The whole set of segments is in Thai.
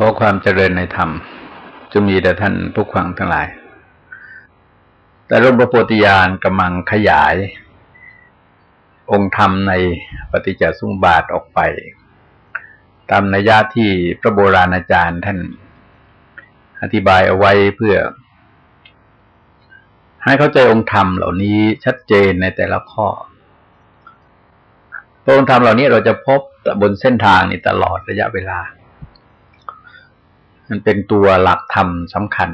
ขอความเจริญในธรรมจะมีแต่ท่านผู้ฟังทั้งหลาย แต่ร่มพระโพธิญาณกำลังขยาย องค์ธรรมในปฏิจจสมุปบาทออกไป ตามนัยยะที่พระโบราณอาจารย์ท่านอธิบายเอาไว้เพื่อ ให้เข้าใจองค์ธรรมเหล่านี้ชัดเจนในแต่ละข้อองค์ธรรมเหล่านี้เราจะพบบนเส้นทางนี้ตลอดระยะเวลา มันเป็นตัวหลักธรรมสำคัญ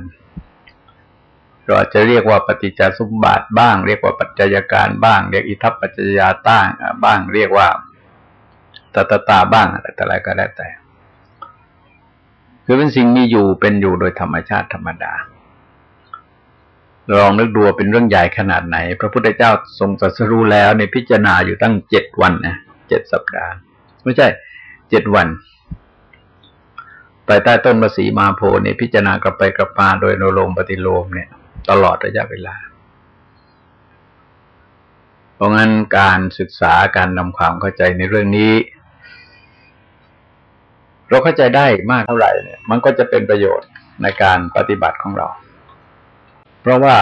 เราจะเรียกว่าปฏิจจสมบัติบ้าง เรียกว่าปัจจัยการบ้าง เรียกอิทัปปัจจยาต้างบ้าง เรียกว่าตตตาบ้างอะไรแต่อะไรก็ได้แต่ คือเป็นสิ่งมีอยู่เป็นอยู่โดยธรรมชาติธรรมดาลองนึกดูเป็นเรื่องใหญ่ขนาดไหน พระพุทธเจ้าทรงตรัสรู้แล้วในพิจารณาอยู่ตั้งเจ็ดวันนะเจ็ดสัปดาห์ ไม่ใช่เจ็ดวัน ไปใต้ต้นมสีมาโพนี่พิจารณากลับไปกลับมาโดยโนโลมปฏิโลมเนี่ย ตลอดระยะเวลา เพราะงั้นการศึกษาการนำความเข้าใจในเรื่องนี้ เราเข้าใจได้มากเท่าไหร่เนี่ย มันก็จะเป็นประโยชน์ในการปฏิบัติของเรา เพราะว่า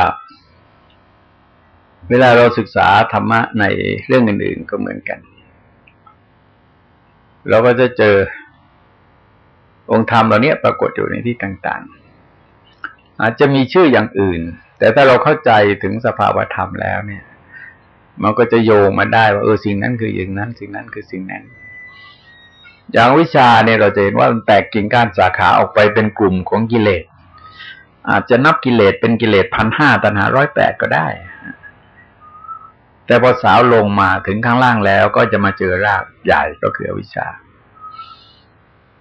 เวลาเราศึกษาธรรมะในเรื่องอื่น ๆ ก็เหมือนกัน เราก็จะเจอ องค์ธรรมเหล่านี้ปรากฏอยู่ในที่ต่างๆ อาจจะมีชื่ออย่างอื่น แต่ถ้าเราเข้าใจถึงสภาวธรรมแล้วเนี่ย มันก็จะโยงมาได้ว่าเออสิ่งนั้นคืออย่างนั้น สิ่งนั้นคือสิ่งนั้น อย่างวิชาเนี่ยเราจะเห็นว่ามันแตกกิ่งก้านสาขาออกไปเป็นกลุ่มของกิเลส อาจจะนับกิเลสเป็นกิเลสพันห้าตันหาร้อยแปดก็ได้ แต่พอสาวลงมาถึงข้างล่างแล้วก็จะมาเจอรากใหญ่ก็คือวิชา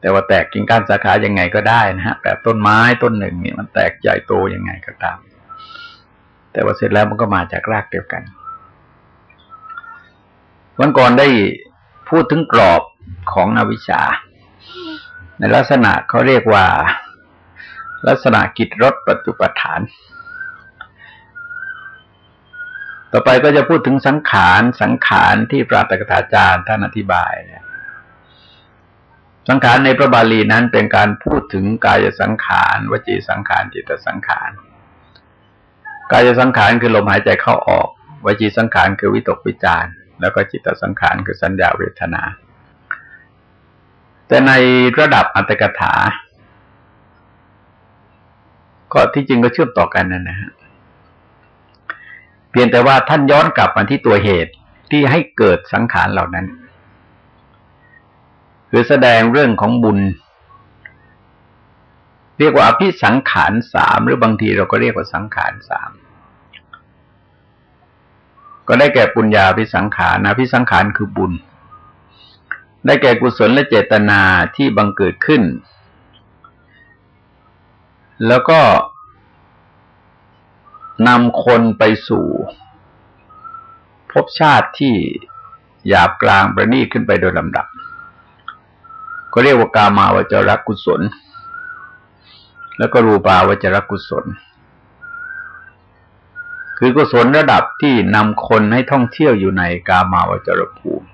แต่ว่าแตกกิ่งก้านสาขายังไงก็ได้นะฮะแบบต้นไม้ต้นหนึ่งเนี่ยมันแตกใหญ่โตยังไงก็ตาม แต่ว่าเสร็จแล้วมันก็มาจากรากเดียวกัน วันก่อนได้พูดถึงกรอบของอวิชชา ในลักษณะเขาเรียกว่า ลักษณะกิจรถปัจจุปฐาน ต่อไปก็จะพูดถึงสังขารสังขารที่ปราตกถาจารย์ท่านอธิบายเนี่ย สังขารในพระบาลีนั้นเป็นการพูดถึงกายสังขาร วจีสังขารจิตสังขาร กายสังขารคือลมหายใจเข้าออก วจีสังขารคือวิตกวิจารแล้วก็จิตสังขารคือสัญญาเวทนา แต่ในระดับอัตถกถา ก็ที่จริงก็เชื่อมต่อกันนั่นนะฮะเพียงแต่ว่าท่านย้อนกลับมาที่ตัวเหตุที่ให้เกิดสังขารเหล่านั้น คือแสดงเรื่องของบุญ เรียกว่าอภิสังขารสามหรือบางทีเราก็เรียกว่าสังขารสามก็ได้แก่ปุญญาภิสังขารนะภิสังขารคือบุญ ได้แก่กุศลและเจตนาที่บังเกิดขึ้น แล้วก็นำคนไปสู่ภพชาติที่หยาบกลางประณีตขึ้นไปโดยลำดับ ก็เรียกว่ากามาวจรกุศล แล้วก็รูปาวจรกุศล คือกุศลระดับที่นำคนให้ท่องเที่ยวอยู่ในกามาวจรภูมิ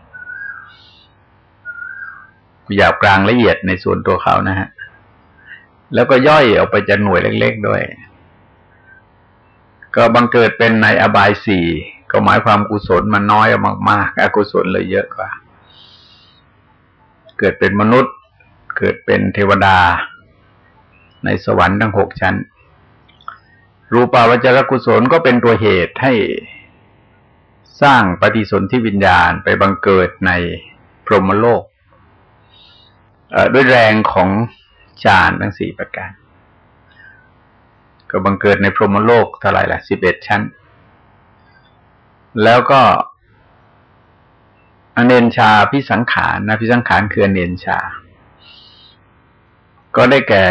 หยาบกลางละเอียดในส่วนตัวเขานะฮะ แล้วก็ย่อยออกไปจะหน่วยเล็ก ๆ ด้วย ก็บังเกิดเป็นในอบายสี่ก็หมายความกุศลมันน้อยมากๆอกุศลเลยเยอะกว่า เกิดเป็นมนุษย์ เกิดเป็นเทวดา ในสวรรค์ทั้งหกชั้น รูปาวจรกุศลก็เป็นตัวเหตุให้สร้างปฏิสนธิวิญญาณไปบังเกิดในพรหมโลกด้วยแรงของฌานทั้งสี่ประการ ก็บังเกิดในพรหมโลกเท่าไหร่ละสิบเอ็ดชั้น แล้วก็ อเนนชาพิสังขารนะพิสังขารคืออเนนชา ก็ได้แก่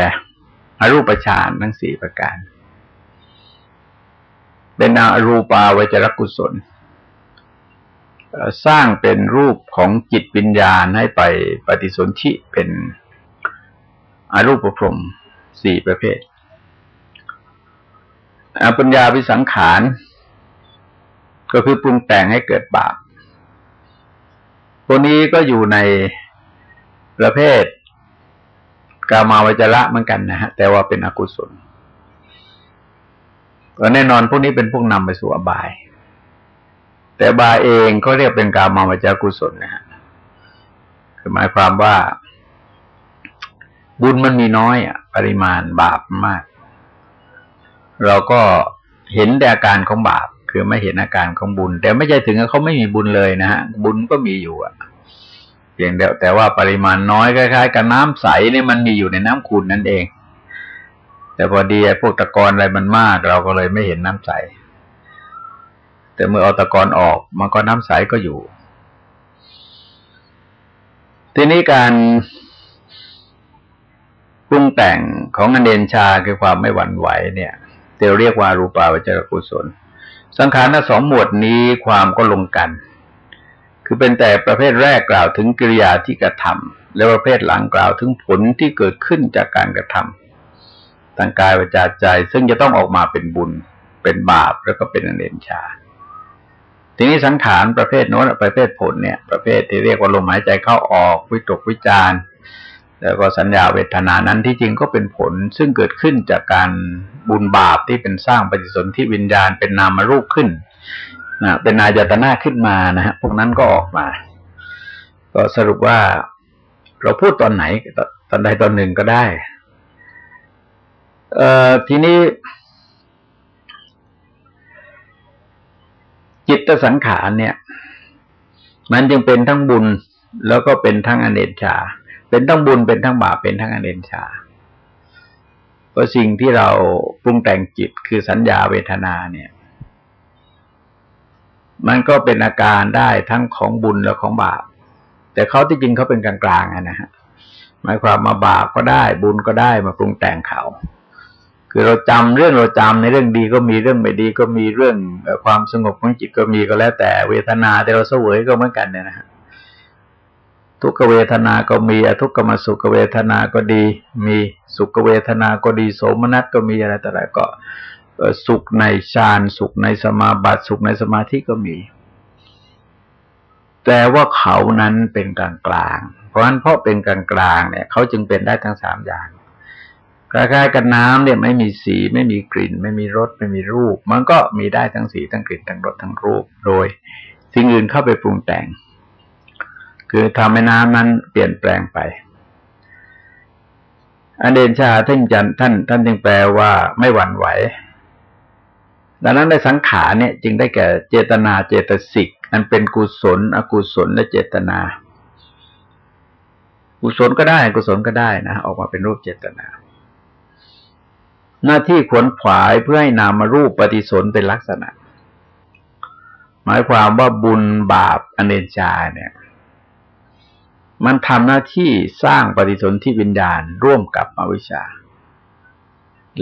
อรูปฌานทั้งสี่ประการ เป็นอรูปาวจรกุศล สร้างเป็นรูปของจิตวิญญาณให้ไปปฏิสนธิเป็นอรูปพรมสี่ประเภทอปัญญาวิสังขาร ก็คือปรุงแต่งให้เกิดบาป พวกนี้ก็อยู่ในประเภทกามาวจระเหมือนกันนะฮะ แต่ว่าเป็นอกุศลก็แน่นอนพวกนี้เป็นพวกนำไปสู่อบาย แต่บาเองก็เรียกเป็นกามาวจรกุศลนะฮะคือหมายความว่า บุญมันมีน้อยอะ ปริมาณบาปมาก เราก็เห็นแต่อาการของบาป คือไม่เห็นอาการของบุญ แต่ไม่ใช่ถึงกับเขาไม่มีบุญเลยนะฮะบุญก็มีอยู่อะเพียงเดียวแต่ว่าปริมาณน้อยคล้ายๆกับน้ำใสเนี่ยมันมีอยู่ในน้ำขุ่นนั่นเอง แต่พอดีไอ้พวกตะกอนอะไรมันมาก เราก็เลยไม่เห็นน้ำใส แต่เมื่อเอาตะกอนออกมันก็น้ำใสก็อยู่ ทีนี้การปรุงแต่งของอเนนชาคือความไม่หวั่นไหวเนี่ยเรียกว่ารูปาวจรกุศล สังขารทั้งสองหมวดนี้ความก็ลงกัน คือเป็นแต่ประเภทแรกกล่าวถึงกิริยาที่กระทำแล้วประเภทหลังกล่าวถึงผลที่เกิดขึ้นจากการกระทำทางกายวาจาใจ ซึ่งจะต้องออกมาเป็นบุญ เป็นบาปแล้วก็เป็นอเนนชา ทีนี้สังขารประเภทโน้นประเภทผลเนี่ย ประเภทที่เรียกว่าลมหายใจเข้าออกวิตกวิจาร แล้วก็สัญญาเวทนานั้นที่จริงก็เป็นผลซึ่งเกิดขึ้นจากการบุญบาปที่เป็นสร้างปฏิสนธิวิญญาณเป็นนามรูปขึ้นนะเป็นนายตนาขึ้นมานะฮะพวกนั้นก็ออกมา ก็สรุปว่าเราพูดตอนไหนตอนใดตอนหนึ่งก็ได้ เอ่อทีนี้ จิตสังขารเนี่ย มันจึงเป็นทั้งบุญแล้วก็เป็นทั้งอเนจชา เป็นทั้งบุญเป็นทั้งบาปเป็นทั้งอเนชาเพราะสิ่งที่เราปรุงแต่งจิตคือสัญญาเวทนาเนี่ย มันก็เป็นอาการได้ทั้งของบุญและของบาป แต่เขาที่จริงเขาเป็นกลางๆนะฮะหมายความมาบาปก็ได้ บุญก็ได้มาปรุงแต่งเขาคือเราจำเรื่องเราจำในเรื่องดีก็มีเรื่องไม่ดีก็มีเรื่องความสงบของจิตก็มีก็แล้วแต่เวทนาแต่เราเสวยก็เหมือนกันเนี่ยนะฮะ ทุกเวทนาก็มีอทุกขมสุขเวทนาก็ดี มีสุขเวทนาก็ดี โสมนัสก็มีอะไรแต่ละก็สุขในฌานสุขในสมาบัติสุขในสมาธิก็มี แต่ว่าเขานั้นเป็นกลางกลางเพราะฉะนั้นเพราะเป็นกลางกลางเนี่ย เขาจึงเป็นได้ทั้งสามอย่างคล้ายๆกับน้ำเนี่ยไม่มีสีไม่มีกลิ่น ไม่มีรสไม่มีรูป มันก็มีได้ทั้งสีทั้งกลิ่นทั้งรสทั้งรูป โดย สิ่งอื่นเข้าไปปรุงแต่ง คือทำให้น้ำนั้นเปลี่ยนแปลงไปอันเดนชาท่านจันท่าน ท่านจึงแปลว่าไม่หวั่นไหว ดังนั้นในสังขารเนี่ย จึงได้แก่เจตนาเจตสิก อันเป็นกุศล อกุศลและเจตนา กุศลก็ได้กุศลก็ได้นะออกมาเป็นรูปเจตนา หน้าที่ขวนขวายเพื่อให้นามารูปปฏิสนเป็นลักษณะ หมายความว่าบุญบาปอเนจาเนี่ย มันทำหน้าที่สร้างปฏิสนธิวิญญาณร่วมกับอวิชชา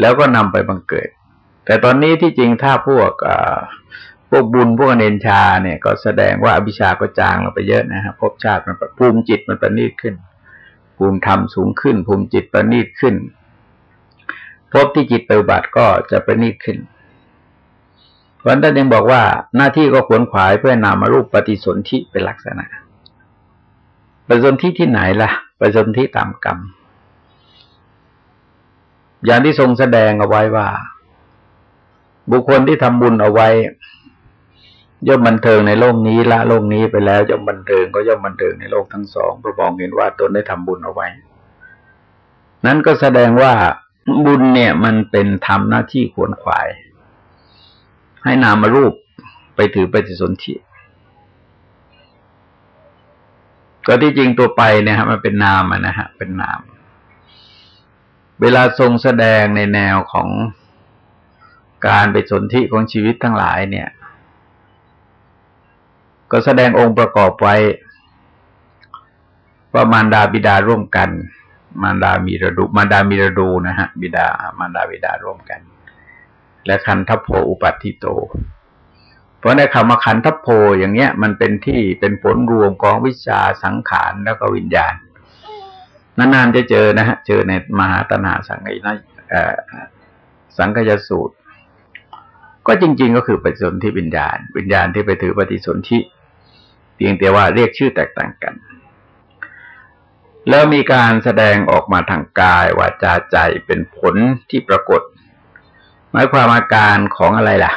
แล้วก็นำไปบังเกิด แต่ตอนนี้ที่จริงถ้าพวกพวกบุญพวกเนนชาเนี่ย ก็แสดงว่าอภิชาก็จางลงไปเยอะนะฮะภพชาติมันภูมิจิตมันประณีตขึ้น ภูมิธรรมสูงขึ้น ภูมิจิตประณีตขึ้นภพที่จิตปฏิบัติก็จะประณีตขึ้นเพราะนั้นยังบอกว่าหน้าที่ก็ขวนขวายเพื่อนามารูปปฏิสนธิเป็นลักษณะ ปสนธิที่ไหนล่ะปสนธิตามกรรม อย่างที่ทรงแสดงเอาไว้ว่า บุคคลที่ทำบุญเอาไว้ย่อมบันเทิงในโลกนี้ละโลกนี้ไปแล้วย่อมบันเทิงก็ย่อมบันเทิงในโลกทั้งสองพระบองเห็นว่าตนได้ทำบุญเอาไว้ นั้นก็แสดงว่าบุญเนี่ย มันเป็นทำหน้าที่ขวนขวาย ให้นามารูปไปถือปฏิสนธิ ก็ที่จริงตัวไปเนี่ยฮะมันเป็นนามนะฮะ เป็นนาม เวลาทรงแสดงในแนวของการไปสนธิของชีวิตทั้งหลายเนี่ย ก็แสดงองค์ประกอบไว้ว่ามารดาบิดาร่วมกัน มารดามีระดูมารดามีระดูนะฮะ บิดามารดาบิดาร่วมกัน และคันทัพโพอุปัติโต เพราะในคำว่าคันทัพโพอย่างเงี้ย มันเป็นที่เป็นผลรวมของวิชาสังขารแล้วก็วิญญาณนานๆจะเจอนะฮะเจอในมหาตนาสังกยนะสังกยสูตร ก็จริง ๆ ก็คือปฏิสนธิวิญญาณ วิญญาณที่ไปถือปฏิสนธิเพียงแต่ว่าเรียกชื่อแตกต่างกัน แล้วมีการแสดงออกมาทางกายวาจาใจเป็นผลที่ปรากฏ หมายความอาการของอะไรล่ะ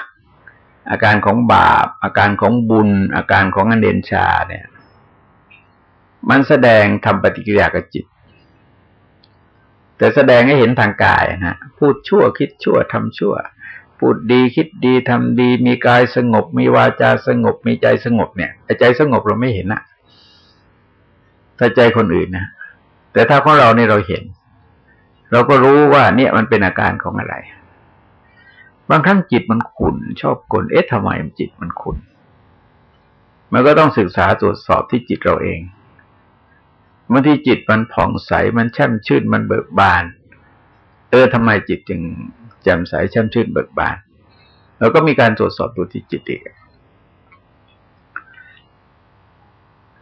อาการของบาป อาการของบุญ อาการของอันเดนชาเนี่ย มันแสดงทำปฏิกิริยากับจิต แต่แสดงให้เห็นทางกายนะพูดชั่วคิดชั่วทำชั่ว พูดดีคิดดีทำดี มีกายสงบ มีวาจาสงบ มีใจสงบเนี่ยใจสงบเราไม่เห็นนะถ้าใจคนอื่นนะแต่ถ้าของเราเนี่ยเราเห็น เราก็รู้ว่าเนี่ยมันเป็นอาการของอะไร บางครั้งจิตมันขุนชอบกลเอ๊ะทำไมจิตมันขุนมันก็ต้องศึกษาตรวจสอบที่จิตเราเองบางทีจิตมันผ่องใสมันแช่มชื่นมันเบิกบาน เออทำไมจิตจึงแจ่มใสแช่มชื่นเบิกบานเราก็มีการตรวจสอบดูที่จิตอีก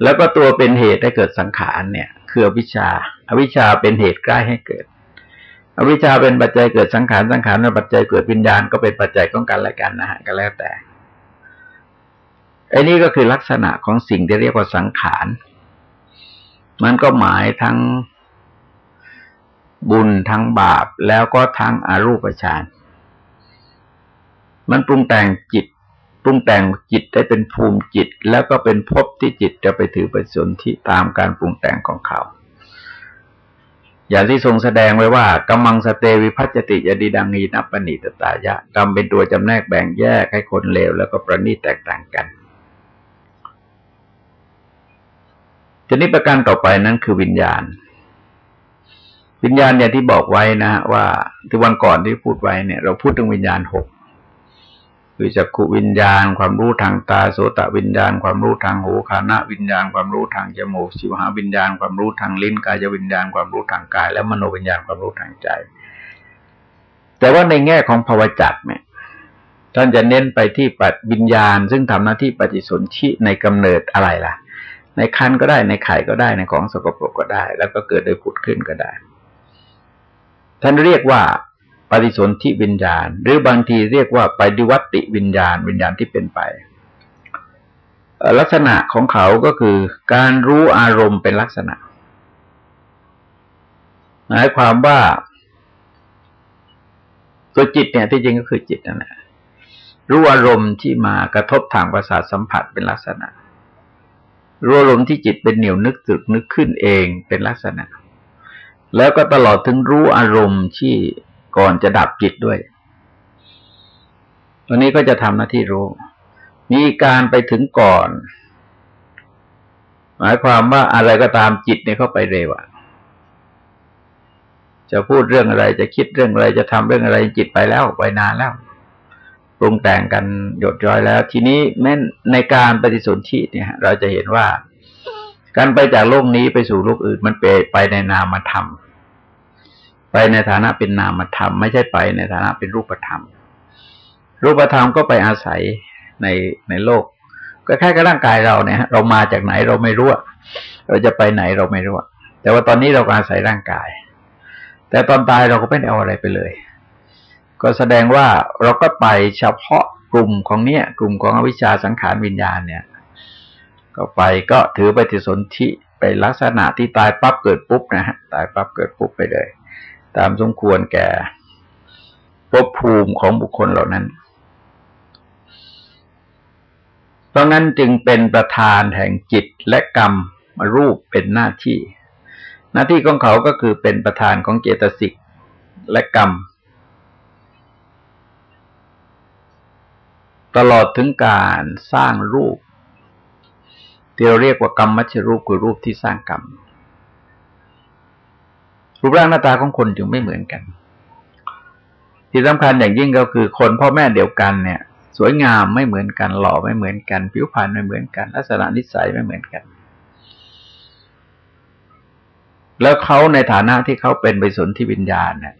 แล้วก็ตัวเป็นเหตุให้เกิดสังขารเนี่ย คืออวิชชาอวิชชาเป็นเหตุใกล้ให้เกิด อวิชชาเป็นปัจจัยเกิดสังขารสังขารเป็นปัจจัยเกิดวิญญาณก็เป็นปัจจัยของกันและกันนะฮะก็แล้วแต่ไอ้นี่ก็คือลักษณะของสิ่งที่เรียกว่าสังขารมันก็หมายทั้งบุญทั้งบาปแล้วก็ทั้งอารูปฌานมันปรุงแต่งจิต ปรุงแต่งจิตได้เป็นภูมิจิต แล้วก็เป็นภพที่จิตจะไปถือไปสนที่ตามการปรุงแต่งของเขา อย่างที่ทรงแสดงไว้ว่ากำมังสเตวิพัจติยดีดังีนับปณิตตายะกรรมเป็นตัวจำแนกแบ่งแยกให้คนเลวแล้วก็ประณีตแตกต่างกันทีนี้ประการต่อไปนั้นคือวิญญาณ วิญญาณอย่างที่บอกไว้นะว่าที่วันก่อนที่พูดไว้เนี่ย เราพูดถึงวิญญาณหก คือจักขุวิญญาณ ความรู้ทางตาโสตวิญญาณ ความรู้ทางหูคานะวิญญาณ ความรู้ทางจมูกชิวหาวิญญาณ ความรู้ทางลิ้นกายวิญญาณ ความรู้ทางกาย และมโนวิญญาณความรู้ทางใจ แต่ว่าในแง่ของภาวจักเนี่ยท่านจะเน้นไปที่ปัจวิญญาณ ซึ่งทำหน้าที่ปฏิสนธิในกำเนิดอะไรล่ะ ในคันก็ได้ในไข่ก็ได้ในของสกปรกก็ได้ แล้วก็เกิดโดยผุดขึ้นก็ได้ ท่านเรียกว่า ปฏิสนธิวิญญาณ หรือบางทีเรียกว่าปฏิวัติวิญญาณ วิญญาณที่เป็นไป ลักษณะของเขาก็คือการรู้อารมณ์เป็นลักษณะ หมายความว่า ตัวจิตเนี่ยที่จริงก็คือจิตนั่นแหละรู้อารมณ์ที่มากระทบทางประสาทสัมผัสเป็นลักษณะรู้อารมณ์ที่จิตเป็นเหนียวนึกตึกนึกขึ้นเองเป็นลักษณะ แล้วก็ตลอดถึงรู้อารมณ์ที่ ก่อนจะดับจิตด้วย ตัวนี้ก็จะทำหน้าที่รู้ มีการไปถึงก่อน หมายความว่าอะไรก็ตามจิตเนี่ยเข้าไปเร็วอะจะพูดเรื่องอะไรจะคิดเรื่องอะไรจะทำเรื่องอะไรจิตไปแล้วไปนานแล้วปรุงแต่งกันหยดย้อยแล้ว ทีนี้แม้ในการปฏิสนธิเนี่ย เราจะเห็นว่า การไปจากโลกนี้ไปสู่โลกอื่นมันไปไปในนามธรรม ไปในฐานะเป็นนามธรรม ไม่ใช่ไปในฐานะเป็นรูปธรรม รูปธรรมก็ไปอาศัยในในโลก ก็แค่กับร่างกายเราเนี่ยเรามาจากไหนเราไม่รู้เราจะไปไหนเราไม่รู้แต่ว่าตอนนี้เราอาศัยร่างกาย แต่ตอนตายเราก็ไม่ได้เอาอะไรไปเลย ก็แสดงว่าเราก็ไปเฉพาะกลุ่มของเนี้ยกลุ่มของอวิชชาสังขารวิญญาณเนี่ย ก็ไปก็ถือไปฏิสนธิไปลักษณะที่ตายปั๊บเกิดปุ๊บนะฮะตายปั๊บเกิดปุ๊บไปเลย ตามสมควรแก่ภพภูมิของบุคคลเหล่านั้น เพราะนั้นจึงเป็นประธานแห่งจิตและกรรมมารูปเป็นหน้าที่ หน้าที่ของเขาก็คือเป็นประธานของเจตสิกและกรรม ตลอดถึงการสร้างรูปที่เราเรียกว่ากรรมมัชรูปคือรูปที่สร้างกรรม รูปร่างหน้าตาของคนจึงไม่เหมือนกัน ที่สำคัญอย่างยิ่งก็คือคนพ่อแม่เดียวกันเนี่ย สวยงามไม่เหมือนกัน หล่อไม่เหมือนกัน ผิวพรรณไม่เหมือนกัน ลักษณะนิสัยไม่เหมือนกัน แล้วเขาในฐานะที่เขาเป็นไปสนที่วิญญาณเนี่ย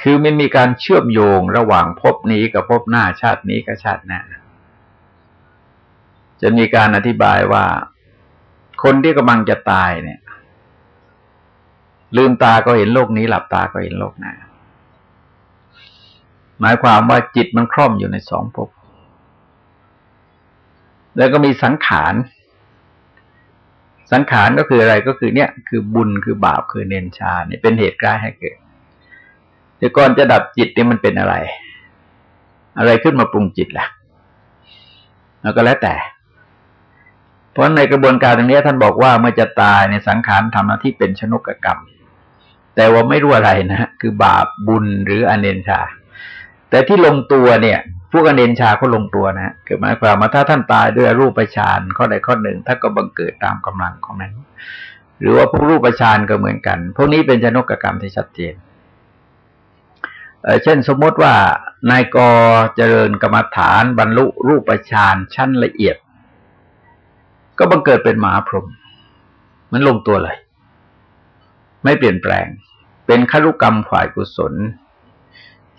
คือไม่มีการเชื่อมโยงระหว่างภพนี้กับภพหน้าชาตินี้กับชาติหน้าจะมีการอธิบายว่า คนที่กำลังจะตายเนี่ย ลืมตาก็เห็นโลกนี้ หลับตาก็เห็นโลกหน้า หมายความว่าจิตมันคล่อมอยู่ในสองภพแล้วก็มีสังขาร สังขารก็คืออะไรก็คือเนี่ย คือบุญคือบาปคือเนนชาเนี่ยเป็นเหตุกล้ให้เกิดแต่ก่อนจะดับจิตเนี่ยมันเป็นอะไร อะไรขึ้นมาปรุงจิตล่ะแล้วก็แล้วแต่ เพราะในกระบวนการตรงนี้ท่านบอกว่าเมื่อจะตายในสังขารทำหน้าที่เป็นชนกกรรม แต่ว่าไม่รู้อะไรนะคือบาปบุญหรืออเนนชา แต่ที่ลงตัวเนี่ย พวกอเนนชาเขาลงตัวนะคือหมายความว่าถ้าท่านตายด้วยรูปประชานข้อใดข้อหนึ่งท่านก็บังเกิดตามกำลังของนั้น หรือว่าพวกรูปประชานก็เหมือนกัน พวกนี้เป็นชนกกรรมที่ชัดเจนเช่นสมมติว่านายกเจริญกรรมฐานบรรลุรูปฌานชั้นละเอียด ก็บังเกิดเป็นหมาพรหมมันลงตัวเลย ไม่เปลี่ยนแปลง เป็นขลุกรรมฝ่ายกุศล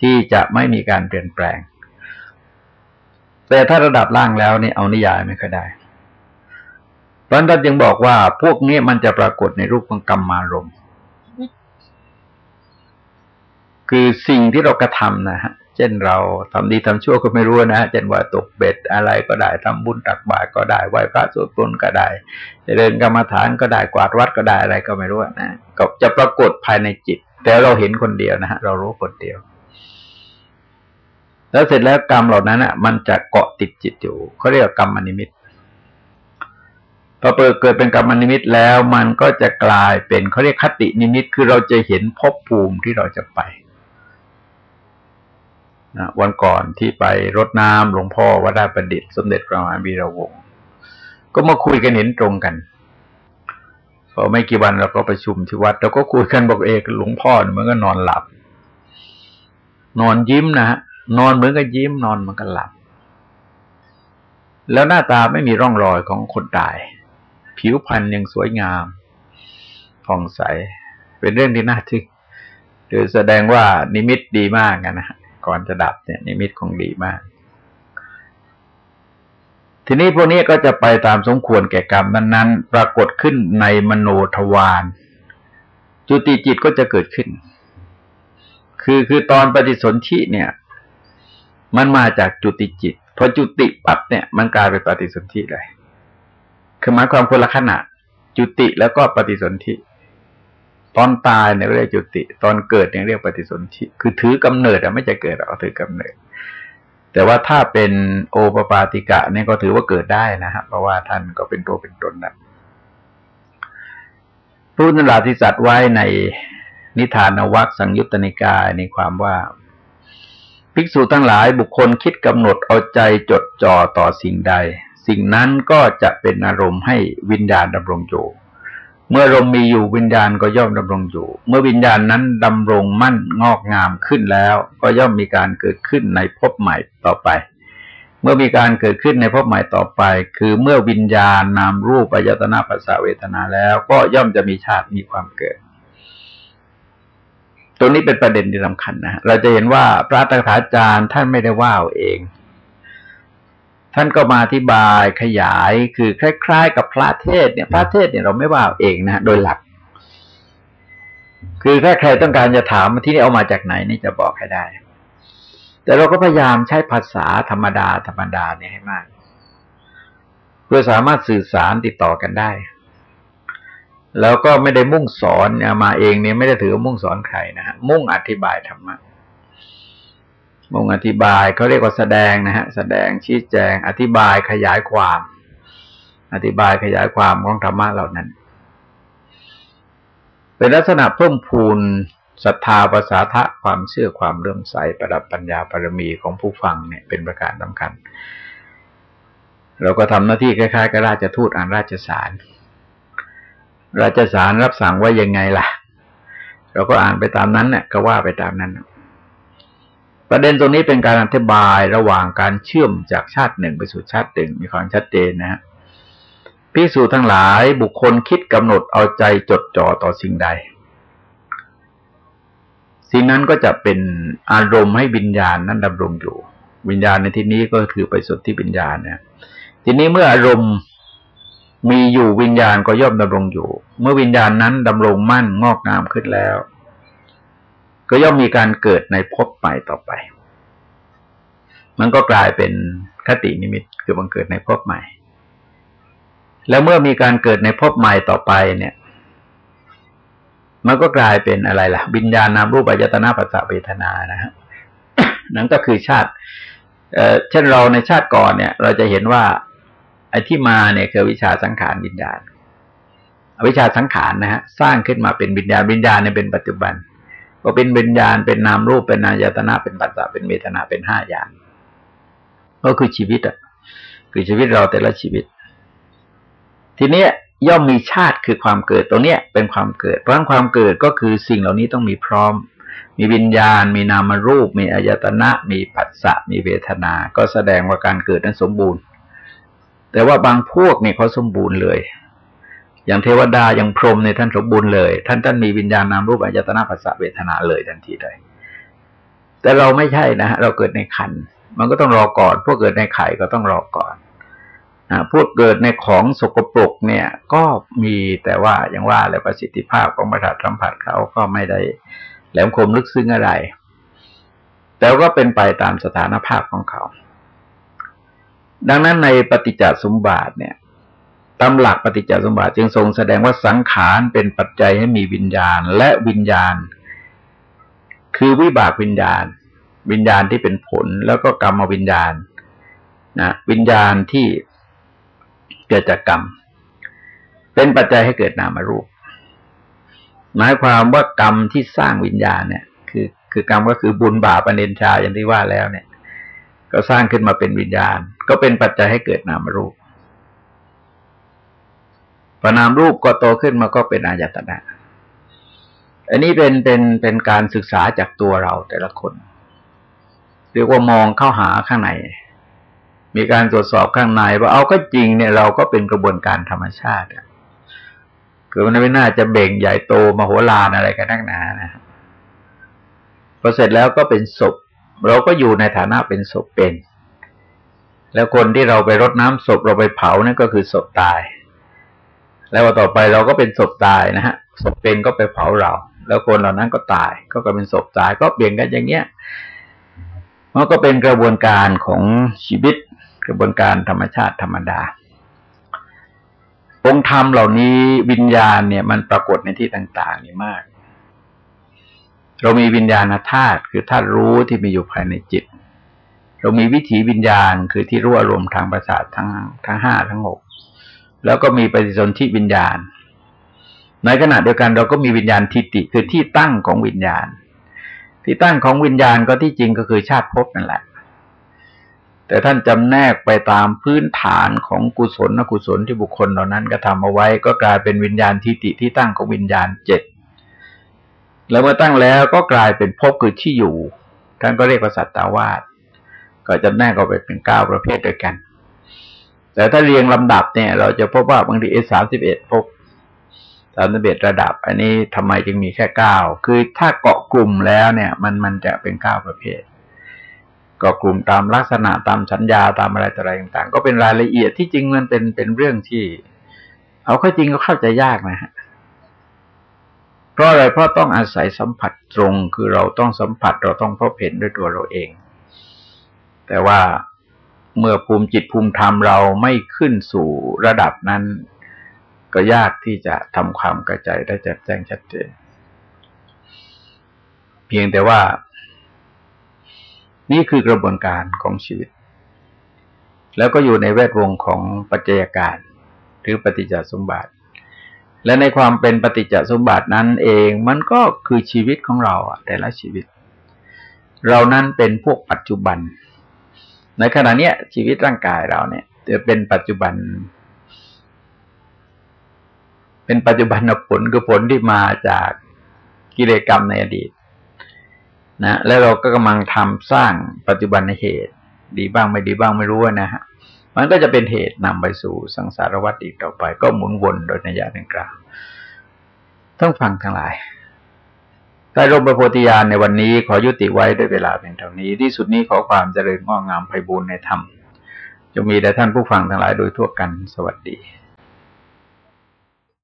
ที่จะไม่มีการเปลี่ยนแปลง แต่ถ้าระดับล่างแล้วนี่เอานิยายไม่ค่อยได้เพราะนั้นจึงบอกว่าพวกนี้มันจะปรากฏในรูปของกรรมารมคือสิ่งที่เรากระทำนะฮะ เช่นเราทำดีทำชั่วก็ไม่รู้นะเช่นว่าตกเบ็ดอะไรก็ได้ทำบุญตักบาตรก็ได้ไหว้พระสวดมนต์ก็ได้จะเดินกรรมฐานก็ได้กวาดวัดก็ได้อะไรก็ไม่รู้นะก็จะปรากฏภายในจิต แต่เราเห็นคนเดียวนะฮะเรารู้คนเดียว แล้วเสร็จแล้วกรรมเหล่านั้นอะ มันจะเกาะติดจิตอยู่เขาเรียกกรรมนิมิตพอเปิดเกิดเป็นกรรมนิมิตแล้ว มันก็จะกลายเป็นเขาเรียกคตินิมิตคือเราจะเห็นภพภูมิที่เราจะไป นะวันก่อนที่ไปรดน้ำหลวงพ่อวัดราประดิษฐ์สมเด็จพระมหาวีระวงศ์ก็มาคุยกันเห็นตรงกันพอไม่กี่วันเราก็ประชุมที่วัดเราก็คุยกันบอกเอกหลวงพ่อเหมือนก็นอนหลับ นอนยิ้มนะฮะนอนเหมือนกับยิ้มนอนมันก็หลับ แล้วหน้าตาไม่มีร่องรอยของคนตาย ผิวพรรณยังสวยงามผ่องใส เป็นเรื่องที่น่าทึ่งคือแสดงว่านิมิตดีมากนะฮะ ก่อนจะดับเนี่ยนิมิตคงดีมาก ทีนี้พวกนี้ก็จะไปตามสมควรแก่กรรมนั้น ๆ ปรากฏขึ้นในมโนทวารจุติจิตก็จะเกิดขึ้น คือคือตอนปฏิสนธิเนี่ย มันมาจากจุติจิตพอจุติปับเนี่ยมันกลายเป็นปฏิสนธิเลยคือหมายความคนละขณะจุติแล้วก็ปฏิสนธิ ตอนตายเนี่ยเรียกจุติ ตอนเกิดเนี่ยเรียกปฏิสนธิคือถือกำเนิดอะไม่จะเกิดเอาถือกำเนิด แต่ว่าถ้าเป็นโอปปาติกะเนี่ยก็ถือว่าเกิดได้นะฮะเพราะว่าท่านก็เป็นตัวเป็นตนนะพูดนราธิสัตว์ไว้ในนิทานวัคสังยุตตนิกายในความว่า ภิกษุทั้งหลายบุคคลคิดกำหนดเอาใจจดจ่อต่อสิ่งใด สิ่งนั้นก็จะเป็นอารมณ์ให้วิญญาณดำรงอยู่ เมื่อลมมีอยู่วิญญาณก็ย่อมดำรงอยู่ เมื่อวิญญาณนั้นดำรงมั่นงอกงามขึ้นแล้ว ก็ย่อมมีการเกิดขึ้นในภพใหม่ต่อไป เมื่อมีการเกิดขึ้นในภพใหม่ต่อไป คือเมื่อวิญญาณนามรูปอายตนาภาษาเวทนาแล้ว ก็ย่อมจะมีชาติมีความเกิด ตรงนี้เป็นประเด็นที่สำคัญนะเราจะเห็นว่าพระตถาจารย์ท่านไม่ได้ว่าเอง ท่านก็มาอธิบายขยายคือคล้าย ๆ กับพระเทศเนี่ย พระเทศเนี่ยเราไม่ว่าเองนะ โดยหลัก คือถ้าใครต้องการจะถามที่นี่เอามาจากไหนนี่จะบอกให้ได้ แต่เราก็พยายามใช้ภาษาธรรมดาธรรมดาเนี่ยให้มาก เพื่อสามารถสื่อสารติดต่อกันได้ แล้วก็ไม่ได้มุ่งสอนมาเองเนี่ยไม่ได้ถือมุ่งสอนใครนะฮะมุ่งอธิบายธรรมะ มุ่งอธิบายเขาเรียกว่าแสดงนะฮะ แสดงชี้แจง อธิบายขยายความ อธิบายขยายความของธรรมะเหล่านั้น เป็นลักษณะเพิ่มพูนศรัทธาภาษาทะความเชื่อความเลื่อมใสประดับปัญญาปรมีของผู้ฟังเนี่ยเป็นประการสำคัญ เราก็ทำหน้าที่คล้ายๆกับราชทูตอ่านราชสาร ราชสารรับสั่งว่ายังไงล่ะ เราก็อ่านไปตามนั้นเนี่ยก็ว่าไปตามนั้น ประเด็นตรงนี้เป็นการอธิบายระหว่างการเชื่อมจากชาติหนึ่งไปสู่ชาติหนึ่งมีความชัดเจนนะฮะพิสูจทั้งหลายบุคคลคิดกำหนดเอาใจจดจ่อต่อสิ่งใด สิ่งนั้นก็จะเป็นอารมณ์ให้วิญญาณนั้นดำรงอยู่ วิญญาณในที่นี้ก็คือไปสุดที่วิญญาณเนี่ย ทีนี้เมื่ออารมณ์มีอยู่วิญญาณก็ย่อมดำรงอยู่ เมื่อวิญญาณนั้นดำรงมั่นงอกงามขึ้นแล้ว ก็ย่อมมีการเกิดในภพใหม่ต่อไป มันก็กลายเป็นคตินิมิตคือบังเกิดในภพใหม่ แล้วเมื่อมีการเกิดในภพใหม่ต่อไปเนี่ย มันก็กลายเป็นอะไรล่ะวิญญาณนามรูปอายตนะปัสสะเวทนานะฮะนั่นก็คือชาติเอ่อเช่นเราในชาติก่อนเนี่ย เราจะเห็นว่าไอ้ที่มาเนี่ยคือวิชาสังขารวิญญาณวิชาสังขารนะฮะสร้างขึ้นมาเป็นวิญญาณวิญญาณเนี่ยเป็นปัจจุบัน ก็เป็นวิญญาณเป็นนามรูปเป็นนายตนะเป็นปัสสะเป็นเวทนาเป็นห้าอย่าง ก็คือชีวิตอะ คือชีวิตเราแต่ละชีวิต ทีเนี้ยย่อมมีชาติคือความเกิดตรงเนี้ยเป็นความเกิด เพราะความเกิดก็คือสิ่งเหล่านี้ต้องมีพร้อม มีวิญญาณ มีนามรูป มีอายตนะ มีปัสสะมีเวทนา ก็แสดงว่าการเกิดนั้นสมบูรณ์ แต่ว่าบางพวกเนี่ยเขาสมบูรณ์เลย อย่างเทวดาอย่างพรหมในท่านสมบูรณ์เลย ท่านท่านมีวิญญาณนามรูปอายตนะปัสสะเวทนาเลยทันทีเลย แต่เราไม่ใช่นะเราเกิดในขันมันก็ต้องรอก่อน พวกเกิดในไข่ก็ต้องรอก่อนพวกเกิดในของสกปรกเนี่ย ก็มีแต่ว่าอย่างว่าแหละประสิทธิภาพของประสาทสัมผัสเขาก็ไม่ได้แหลมคมลึกซึ้งอะไร แต่ก็เป็นไปตามสถานภาพของเขา ดังนั้นในปฏิจจสมบาทเนี่ย ตามหลักปฏิจจสมบาทจึงทรงแสดงว่าสังขารเป็นปัจจัยให้มีวิญญาณ และวิญญาณ คือวิบากวิญญาณ วิญญาณที่เป็นผลแล้วก็กรรมวิญญาณนะวิญญาณที่เกิดจากกรรม เป็นปัจจัยให้เกิดนามารูป หมายความว่ากรรมที่สร้างวิญญาณเนี่ย คือคือกรรมก็คือบุญบาปอเนนชาอย่างที่ว่าแล้วเนี่ย ก็สร้างขึ้นมาเป็นวิญญาณ ก็เป็นปัจจัยให้เกิดนามารูป พอนามรูปก็โตขึ้นมาก็เป็นอายตนะอันนี้เป็นเป็นเป็นการศึกษาจากตัวเราแต่ละคน เรียกว่ามองเข้าหาข้างใน มีการตรวจสอบข้างในว่าเอาก็จริงเนี่ยเราก็เป็นกระบวนการธรรมชาติคือมันไม่น่าจะเบ่งใหญ่โตมโหฬารอะไรกันนักหนานะพอเสร็จแล้วก็เป็นศพ เราก็อยู่ในฐานะเป็นศพเป็น แล้วคนที่เราไปรดน้ำศพเราไปเผานั่นก็คือศพตาย แล้วต่อไปเราก็เป็นศพตายนะฮะศพเป็นก็ไปเผาเรา แล้วคนเหล่านั้นก็ตาย ก็กลายเป็นศพตาย ก็เปลี่ยนกันอย่างเงี้ยมันก็เป็นกระบวนการของชีวิต กระบวนการธรรมชาติธรรมดาองค์ธรรมเหล่านี้วิญญาณเนี่ยมันปรากฏในที่ต่างๆนี่มาก เรามีวิญญาณธาตุคือธาตุรู้ที่มีอยู่ภายในจิต เรามีวิถีวิญญาณคือที่รู้อารมณ์ทางประสาททั้งทั้งห้าทั้งหก แล้วก็มีปฏิสนธิวิญญาณ ในขณะเดียวกันเราก็มีวิญญาณทิฏฐิคือที่ตั้งของวิญญาณ ที่ตั้งของวิญญาณก็ที่จริงก็คือชาติภพนั่นแหละ แต่ท่านจำแนกไปตามพื้นฐานของกุศลอกุศลที่บุคคลเหล่านั้นกระทาเอาไว้ ก็กลายเป็นวิญญาณทิฏฐิที่ตั้งของวิญญาณเจ็ดแล้วเมื่อตั้งแล้วก็กลายเป็นภพคือที่อยู่ท่านก็เรียกว่าสัตตาวาสก็จำแนกออกไปเป็นเก้าประเภทด้วยกัน แต่ถ้าเรียงลำดับเนี่ย เราจะพบว่าบางทีเอสามสิบเอ็ดพบสามสิบเอ็ดระดับ อันนี้ทำไมจึงมีแค่เก้าคือถ้าเกาะกลุ่มแล้วเนี่ย มันมันจะเป็นเก้าประเภทเกาะกลุ่มตามลักษณะตามสัญญาตามอะไรต่ออะไรต่าง ๆ ก็เป็นรายละเอียดที่จริงมันเป็นเป็นเรื่องที่ เอาเข้าจริงก็เข้าใจยากนะฮะเพราะอะไรเพราะต้องอาศัยสัมผัสตรง คือเราต้องสัมผัสเราต้องพบเห็นด้วยตัวเราเอง แต่ว่า เมื่อภูมิจิตภูมิธรรมเราไม่ขึ้นสู่ระดับนั้น ก็ยากที่จะทำความกระจายได้แจ่มแจ้งชัดเจน เพียงแต่ว่า นี่คือกระบวนการของชีวิต แล้วก็อยู่ในแวดวงของปัจจัยการหรือปฏิจจสมบัติ และในความเป็นปฏิจจสมบัตินั้นเองมันก็คือชีวิตของเราแต่ละชีวิต เรานั้นเป็นพวกปัจจุบัน ในขณะเนี้ยชีวิตร่างกายเราเนี่ยจะเป็นปัจจุบัน เป็นปัจจุบันผลคือผลที่มาจากกิเลสกรรมในอดีต นะ แล้วเราก็กำลังทำสร้างปัจจุบันในเหตุ ดีบ้างไม่ดีบ้างไม่รู้นะฮะมันก็จะเป็นเหตุนำไปสู่สังสารวัฏอีกต่อไป ก็หมุนวนโดยนัยยะดังกล่าวต้องฟังทั้งหลาย ใต้ร่มพระโพธิญาณในวันนี้ขอยุติไว้ด้วยเวลาเพียงเท่านี้ ที่สุดนี้ขอความเจริญงอกงามไพบูรณ์ในธรรมจงมีแด่ท่านผู้ฟังทั้งหลายโดยทั่วกันสวัสดี